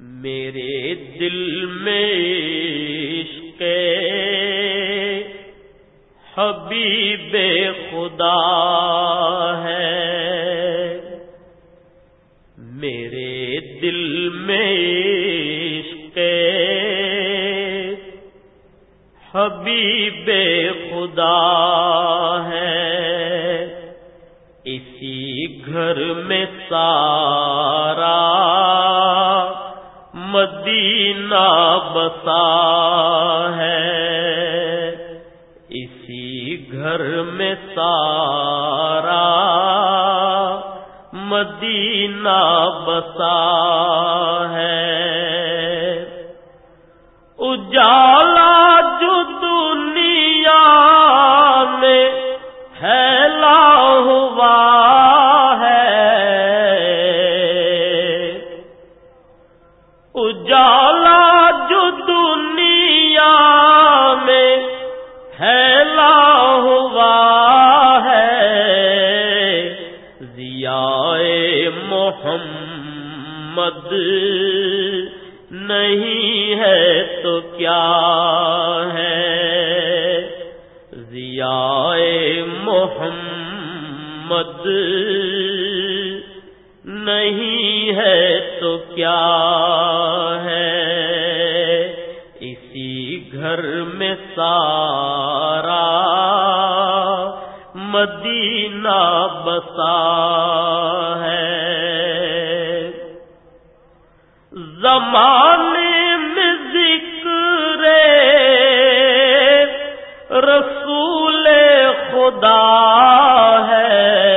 میرے دل میں عشق حبیب خدا ہے۔ میرے دل میں عشق حبیب خدا ہے۔ اسی گھر میں سارا مدینہ بسا ہے۔ اسی گھر میں سارا مدینہ بسا ہے۔ اجا نہیں ہے تو کیا ہے؟ ضیاء محمد نہیں ہے تو کیا ہے؟ اسی گھر میں سارا مدینہ بسا ہے۔ زمانے رسول خدا ہے۔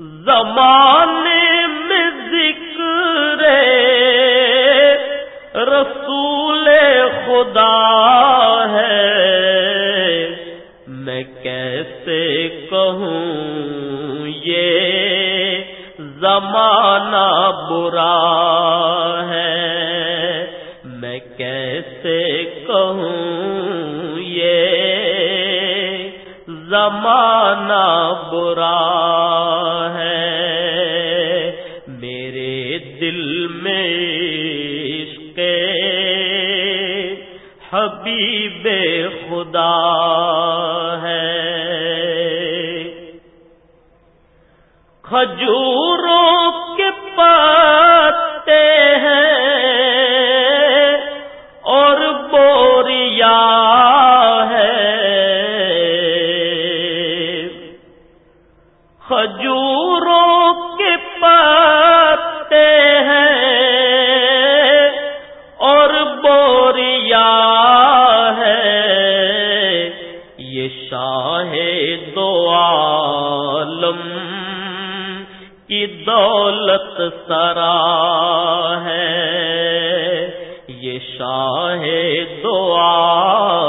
زمانے رسول خدا ہے۔ میں کیسے کہوں یہ زمانہ برا ہے میں کیسے کہوں یہ زمانہ برا ہے۔ میرے دل میں حبیب خدا ہے۔ کھجوروں کھجوروں کے پتے ہیں اور بوریا ہے۔ یہ شاہ دو عالم کی دولت سرا ہے۔ یہ شاہ دو عالم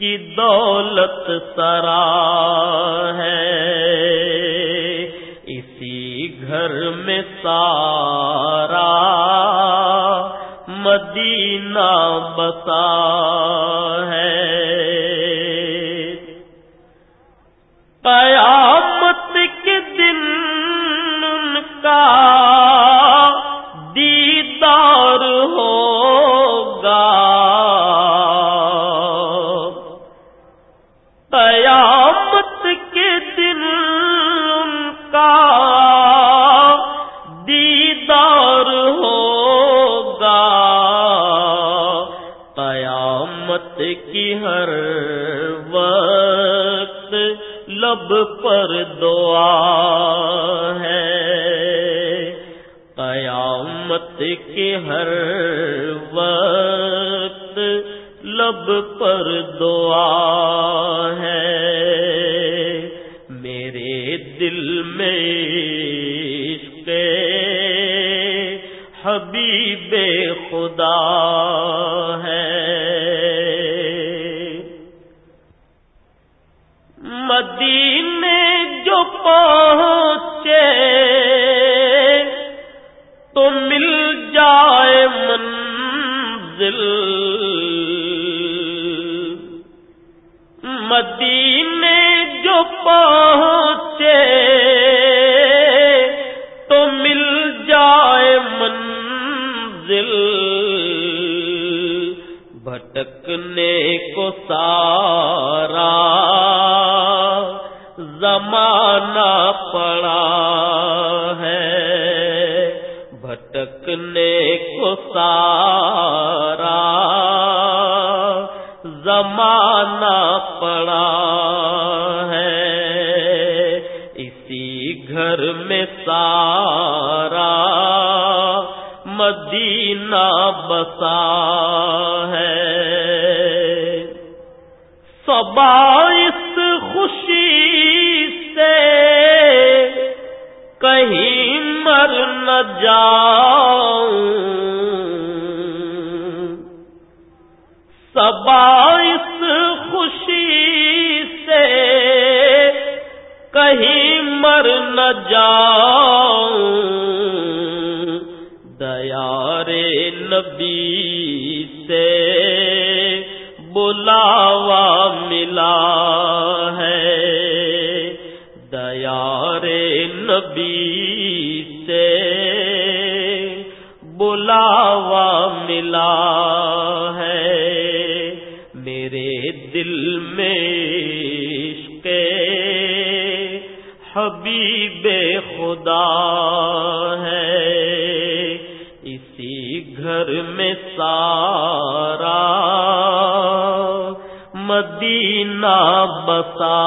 کی دولت سرا ہے۔ اسی گھر میں سارا مدینہ بسا قیامت لب پر دعا ہے۔ قیامت کے ہر وقت لب پر دعا ہے۔ میرے دل میں حبیب خدا ہے۔ مدینے جو پہنچے، تو مل جائے منزل۔ مدینے جو پہنچے، تو مل جائے منزل۔ بھٹکنے کو سارا زمانہ پڑا ہے۔ بھٹکنے کو سارا زمانہ پڑا ہے۔ اسی گھر میں سارا مدینہ بسا ہے۔ اس کہیں مر نہ جاؤں۔ اس خوشی سے کہیں مر نہ جاؤں۔ دیارے نبی سے بلاوا ملا ہے۔ دیار نبی سے بلاوا ملا ہے۔ میرے دل میں کے حبیب خدا ہے۔ اسی گھر میں سارا مدینہ بسا